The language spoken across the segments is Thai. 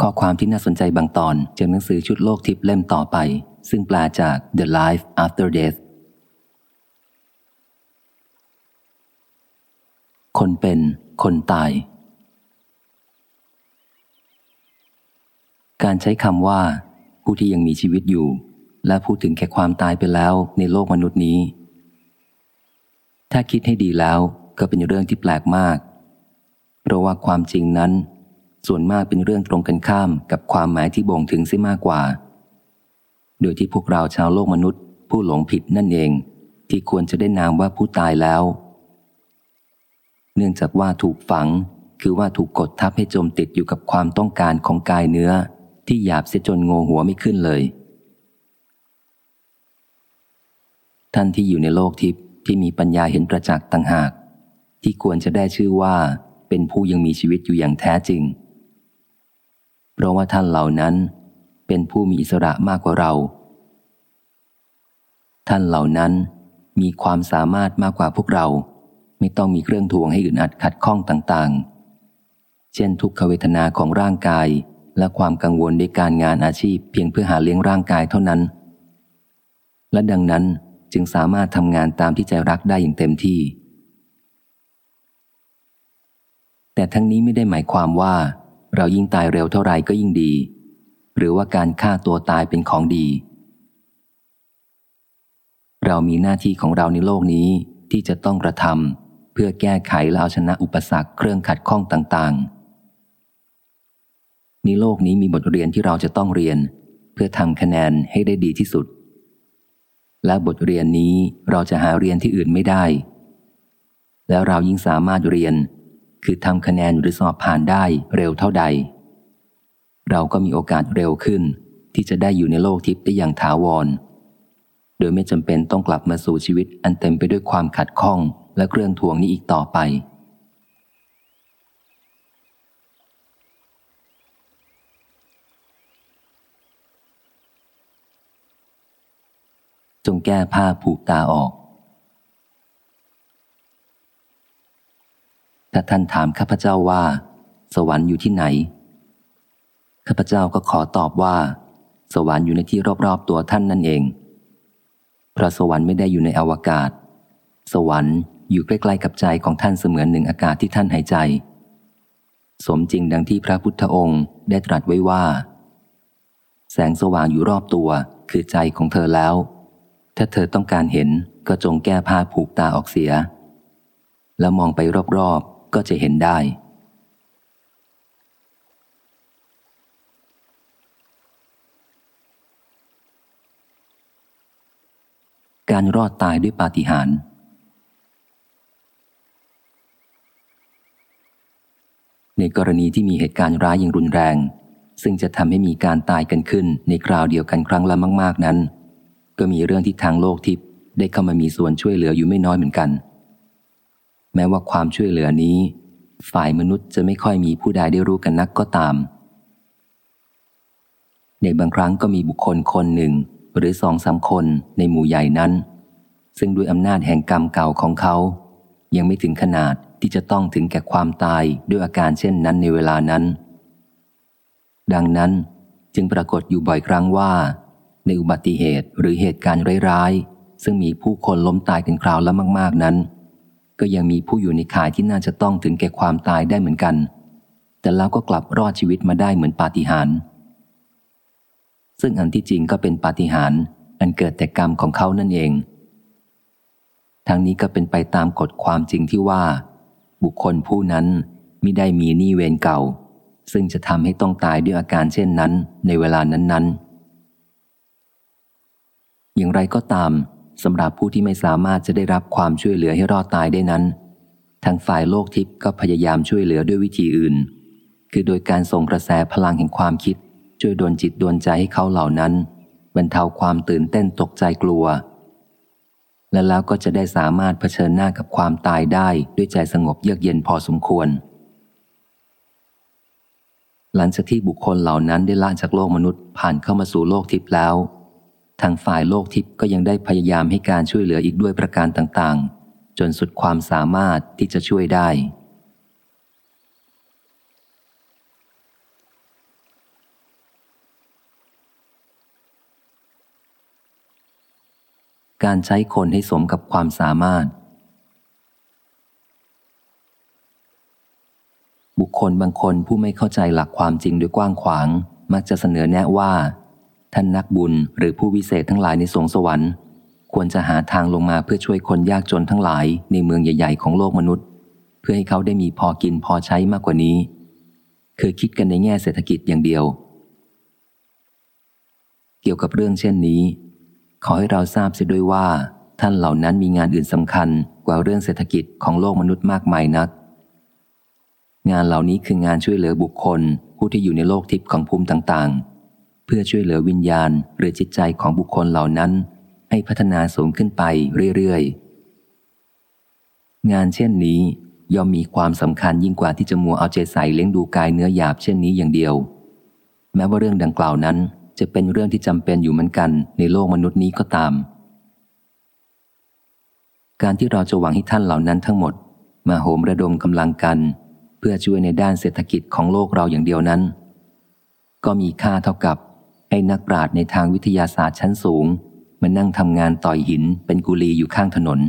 ข้อความที่น่าสนใจบางตอนจากหนังสือชุดโลกทิพย์เล่มต่อไป ซึ่งแปลจาก The Life After Death คนเป็นคนตาย การใช้คำว่า ผู้ที่ยังมีชีวิตอยู่ และพูดถึงแค่ความตายไปแล้วในโลกมนุษย์นี้ ถ้าคิดให้ดีแล้วก็เป็นเรื่องที่แปลกมาก เพราะว่าความจริงนั้น ส่วนมากเป็นเรื่องตรงกันข้ามกับความหมายที่บ่งถึงซิมากกว่า โดยที่พวกเราชาวโลกมนุษย์ ผู้หลงผิดนั่นเอง ที่ควรจะได้นามว่าผู้ตายแล้ว เนื่องจากว่าถูกฝัง คือว่าถูกกดทับให้จมติดอยู่กับความต้องการของกายเนื้อ ที่หยาบเสียจนงงหัวไม่ขึ้นเลย ท่านที่อยู่ในโลกทิพย์ที่มีปัญญาเห็นประจักษ์ต่างหาก ที่ควรจะได้ชื่อว่าเป็นผู้ยังมีชีวิตอยู่อย่างแท้จริง เพราะว่าท่านเหล่านั้นเป็นผู้มีอิสระมากกว่าเรา ท่านเหล่านั้นมีความสามารถมากกว่าพวกเรา ไม่ต้องมีเครื่องทวงให้อึดอัดขัดข้องต่างๆ เช่นทุกขเวทนาของร่างกายและความกังวลในการงานอาชีพเพียงเพื่อหาเลี้ยงร่างกายเท่านั้น และดังนั้นจึงสามารถทำงานตามที่ใจรักได้อย่างเต็มที่ แต่ทั้งนี้ไม่ได้หมายความว่า เรายิ่งตายเร็วเท่าไรก็ยิ่งดี หรือว่าการฆ่าตัวตายเป็นของดี เรามีหน้าที่ของเราในโลกนี้ที่จะต้องกระทำเพื่อแก้ไขและเอาชนะอุปสรรคเครื่องขัดข้องต่างๆในโลกนี้มีบทเรียนที่เราจะต้องเรียน เพื่อทำคะแนนให้ได้ดีที่สุด และบทเรียนนี้เราจะหาเรียนที่อื่นไม่ได้ แล้วเรายิ่งสามารถเรียน คือทำคะแนนหรือสอบผ่านได้เร็วเท่าใด เราก็มีโอกาสเร็วขึ้น ที่จะได้อยู่ในโลกทิพย์ได้อย่างถาวร โดยไม่จำเป็นต้องกลับมาสู่ชีวิตอันเต็มไปด้วยความขัดข้องและเครื่องทวงนี้อีกต่อไป จงแก้ผ้าผูกตาออก ถ้าท่านถามข้าพเจ้าว่า สวรรค์อยู่ที่ไหน ข้าพเจ้าก็ขอตอบว่า สวรรค์อยู่ในที่รอบๆตัวท่านนั่นเองเพราะสวรรค์ไม่ได้อยู่ในอวกาศ สวรรค์อยู่ใกล้ๆกับใจของท่านเสมือนหนึ่งอากาศที่ท่านหายใจ สมจริงดังที่พระพุทธองค์ได้ตรัสไว้ว่า แสงสว่างอยู่รอบตัวคือใจของเธอแล้ว ถ้าเธอต้องการเห็นก็จงแก้ผ้าผูกตาออกเสีย แล้วมองไปรอบๆ ก็จะเห็นได้ การรอดตายด้วยปาฏิหาริย์ในกรณีที่มีเหตุการณ์ร้ายอย่างรุนแรง ซึ่งจะทำให้มีการตายกันขึ้นในคราวเดียวกันครั้งละมาก ๆนั้น ก็มีเรื่องที่ทางโลกทิพย์ได้เข้ามามีส่วนช่วยเหลืออยู่ไม่น้อยเหมือนกัน แม้ว่าความช่วยเหลือนี้ ฝ่ายมนุษย์จะไม่ค่อยมีผู้ใดได้รู้กันนักก็ตาม ในบางครั้งก็มีบุคคลคนหนึ่ง หรือสองสามคนในหมู่ใหญ่นั้น ซึ่งด้วยอำนาจแห่งกรรมเก่าของเขา ยังไม่ถึงขนาดที่จะต้องถึงแก่ความตายด้วยอาการเช่นนั้นในเวลานั้น ดังนั้นจึงปรากฏอยู่บ่อยครั้งว่า ในอุบัติเหตุหรือเหตุการณ์ร้ายๆซึ่งมีผู้คนล้มตายกันคราวละมาก ๆนั้น ก็ยังมีผู้อยู่ในข่ายที่น่าจะต้องถึงแก่ความตายได้เหมือนกัน แต่แล้วก็กลับรอดชีวิตมาได้เหมือนปาฏิหาริย์ซึ่งอันที่จริงก็เป็นปาฏิหาริย์อันเกิดแต่กรรมของเขานั่นเอง ทั้งนี้ก็เป็นไปตามกฎความจริงที่ว่า บุคคลผู้นั้นมิได้มีหนี้เวรเก่า ซึ่งจะทำให้ต้องตายด้วยอาการเช่นนั้นในเวลานั้นๆ อย่างไรก็ตาม สำหรับผู้ที่ไม่สามารถจะได้รับความช่วยเหลือให้รอดตายได้นั้น ทางฝ่ายโลกทิพย์ก็พยายามช่วยเหลือด้วยวิธีอื่น คือโดยการส่งกระแสพลังแห่งความคิด ช่วยดลจิตดลใจให้เขาเหล่านั้นบรรเทาความตื่นเต้นตกใจกลัว และแล้วก็จะได้สามารถเผชิญหน้ากับความตายได้ด้วยใจสงบเยือกเย็นพอสมควร หลังจากที่บุคคลเหล่านั้นได้ละจากโลกมนุษย์ผ่านเข้ามาสู่โลกทิพย์แล้ว ทางฝ่ายโลกทิพย์ก็ยังได้พยายามให้การช่วยเหลืออีกด้วยประการต่างๆ จนสุดความสามารถที่จะช่วยได้ การใช้คนให้สมกับความสามารถ บุคคลบางคนผู้ไม่เข้าใจหลักความจริงด้วยกว้างขวาง มักจะเสนอแนะว่า ท่านนักบุญหรือผู้วิเศษทั้งหลายในสวงสวรรค์ ควรจะหาทางลงมาเพื่อช่วยคนยากจนทั้งหลายในเมืองใหญ่ ๆ ของโลกมนุษย์ เพื่อให้เขาได้มีพอกินพอใช้มากกว่านี้เคยคิดกันในแง่เศรษฐกิจอย่างเดียว เกี่ยวกับเรื่องเช่นนี้ ขอให้เราทราบเสียด้วยว่า ท่านเหล่านั้นมีงานอื่นสำคัญกว่าเรื่องเศรษฐกิจของโลกมนุษย์มากมายนัก งานเหล่านี้คืองานช่วยเหลือบุคคลผู้ที่อยู่ในโลกทิพย์ของภูมิต่างๆ เพื่อช่วยเหลือวิญญาณหรือจิตใจของบุคคลเหล่านั้น ให้พัฒนาสูงขึ้นไปเรื่อยๆ งานเช่นนี้ย่อมมีความสำคัญยิ่งกว่าที่จะมัวเอาใจใส่เลี้ยงดูกายเนื้อหยาบเช่นนี้อย่างเดียว แม้ว่าเรื่องดังกล่าวนั้น จะเป็นเรื่องที่จำเป็นอยู่เหมือนกันในโลกมนุษย์นี้ก็ตาม การที่เราจะหวังให้ท่านเหล่านั้นทั้งหมด มาโหมระดมกำลังกัน เพื่อช่วยในด้านเศรษฐกิจของโลกเราอย่างเดียวนั้น ก็มีค่าเท่ากับ ให้นักปราชญ์ในทางวิทยาศาสตร์ชั้นสูง มานั่งทำงานต่อยหินเป็นกุลีอยู่ข้างถนน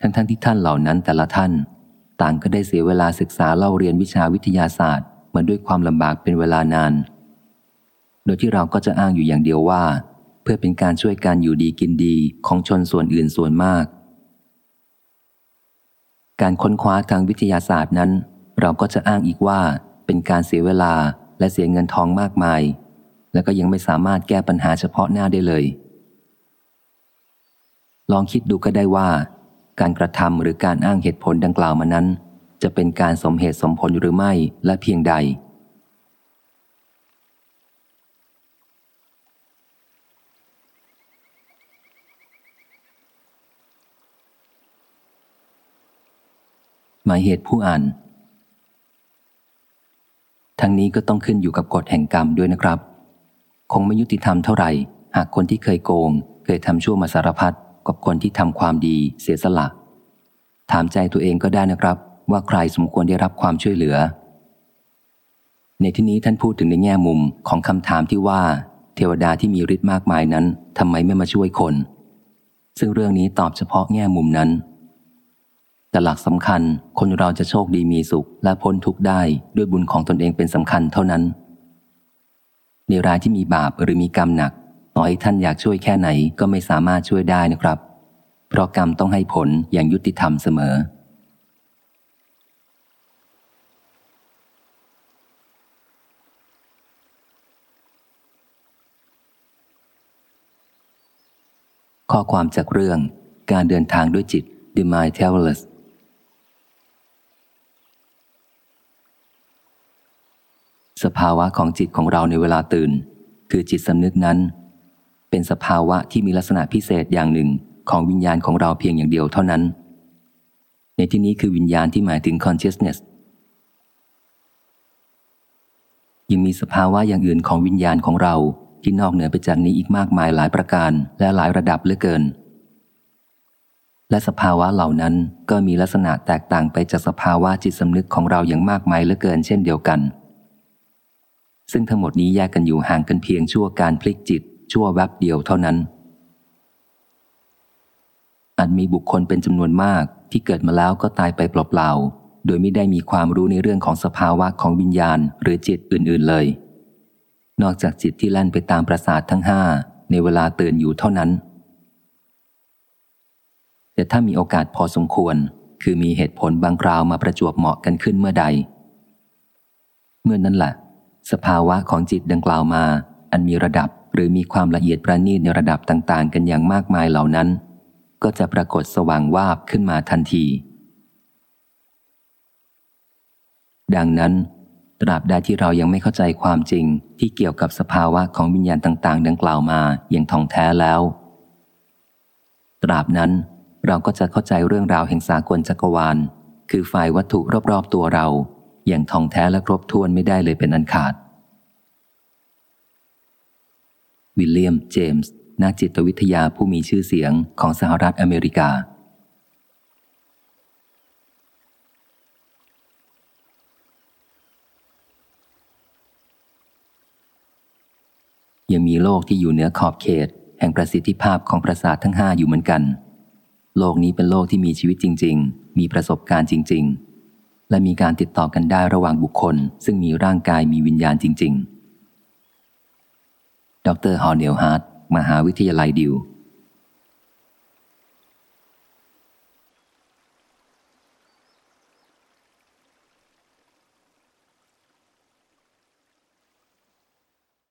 ทั้งๆทที่ท่านเหล่านั้นแต่ละท่าน ต่างก็ได้เสียเวลาศึกษาเล่าเรียนวิชาวิทยาศาสตร์ มาด้วยความลำบากเป็นเวลานาน โดยที่เราก็จะอ้างอยู่อย่างเดียวว่า เพื่อเป็นการช่วยการอยู่ดีกินดีของชนส่วนอื่นส่วนมาก การค้นคว้าทางวิทยาศาสตร์นั้น เราก็จะอ้างอีกว่าเป็นการเสียเวลาและเสียเงินทองมากมาย และก็ยังไม่สามารถแก้ปัญหาเฉพาะหน้าได้เลย ลองคิดดูก็ได้ว่า การกระทำหรือการอ้างเหตุผลดังกล่าวมานั้น จะเป็นการสมเหตุสมผลหรือไม่และเพียงใด หมายเหตุผู้อ่านทั้งนี้ก็ต้องขึ้นอยู่กับกฎแห่งกรรมด้วยนะครับ คงไม่ยุติธรรมเท่าไหร่ หากคนที่เคยโกง เคยทำชั่วมาสารพัดกับคนที่ทำความดีเสียสละ ถามใจตัวเองก็ได้นะครับ ว่าใครสมควรได้รับความช่วยเหลือ ในที่นี้ท่านพูดถึงในแง่มุมของคำถามที่ว่า เทวดาที่มีฤทธิ์มากมายนั้นทำไมไม่มาช่วยคน ซึ่งเรื่องนี้ตอบเฉพาะแง่มุมนั้นแต่หลักสำคัญคนเราจะโชคดีมีสุขและพ้นทุกข์ได้ด้วยบุญของตนเองเป็นสำคัญเท่านั้น ในรายที่มีบาปหรือมีกรรมหนัก ต่อให้ท่านอยากช่วยแค่ไหนก็ไม่สามารถช่วยได้นะครับ เพราะกรรมต้องให้ผลอย่างยุติธรรมเสมอ ข้อความจากเรื่องการเดินทางด้วยจิต The Mind Travelers สภาวะของจิตของเราในเวลาตื่น คือจิตสำนึกนั้น เป็นสภาวะที่มีลักษณะพิเศษอย่างหนึ่งของวิญญาณของเราเพียงอย่างเดียวเท่านั้น ในที่นี้คือวิญญาณที่หมายถึง consciousness ยังมีสภาวะอย่างอื่นของวิญญาณของเราที่นอกเหนือไปจากนี้อีกมากมายหลายประการและหลายระดับเหลือเกิน และสภาวะเหล่านั้นก็มีลักษณะแตกต่างไปจากสภาวะจิตสำนึกของเราอย่างมากมายเหลือเกิน เช่นเดียวกัน ซึ่งทั้งหมดนี้แยกกันอยู่ห่างกันเพียงชั่วการพลิกจิต ชั่วแวบเดียวเท่านั้นอาจมีบุคคลเป็นจำนวนมากที่เกิดมาแล้วก็ตายไปเปล่าๆ โดยไม่ได้มีความรู้ในเรื่องของสภาวะของวิญญาณหรือจิตอื่นๆเลย นอกจากจิตที่แล่นไปตามประสาททั้งห้าในเวลาตื่นอยู่เท่านั้น แต่ถ้ามีโอกาสพอสมควร คือมีเหตุผลบางคราวมาประจวบเหมาะกันขึ้นเมื่อใด เมื่อนนั้นแหละ สภาวะของจิตดังกล่าวมา อันมีระดับหรือมีความละเอียดประณีตในระดับต่าง ๆ กันอย่างมากมายเหล่านั้น ก็จะปรากฏสว่างวาบขึ้นมาทันที ดังนั้น ตราบใดที่เรายังไม่เข้าใจความจริงที่เกี่ยวกับสภาวะของวิญญาณต่าง ๆ ดังกล่าวมาอย่างท่องแท้แล้ว ตราบนั้นเราก็จะเข้าใจเรื่องราวแห่งสากลจักรวาล คือฝ่ายวัตถุรอบๆตัวเรา อย่างทองแท้และครบถ้วนไม่ได้เลยเป็นอันขาด วิลเลียม เจมส์นักจิตวิทยาผู้มีชื่อเสียงของสหรัฐอเมริกา ยังมีโลกที่อยู่เหนือขอบเขต แห่งประสิทธิภาพของประสาททั้งห้าอยู่เหมือนกัน โลกนี้เป็นโลกที่มีชีวิตจริง ๆ มีประสบการณ์จริง ๆ และมีการติดต่อกันได้ระหว่างบุคคล ซึ่งมีร่างกายมีวิญญาณจริง ๆ ดร.ฮอร์เนลฮาร์ทมหาวิทยาลัยดุ๊ก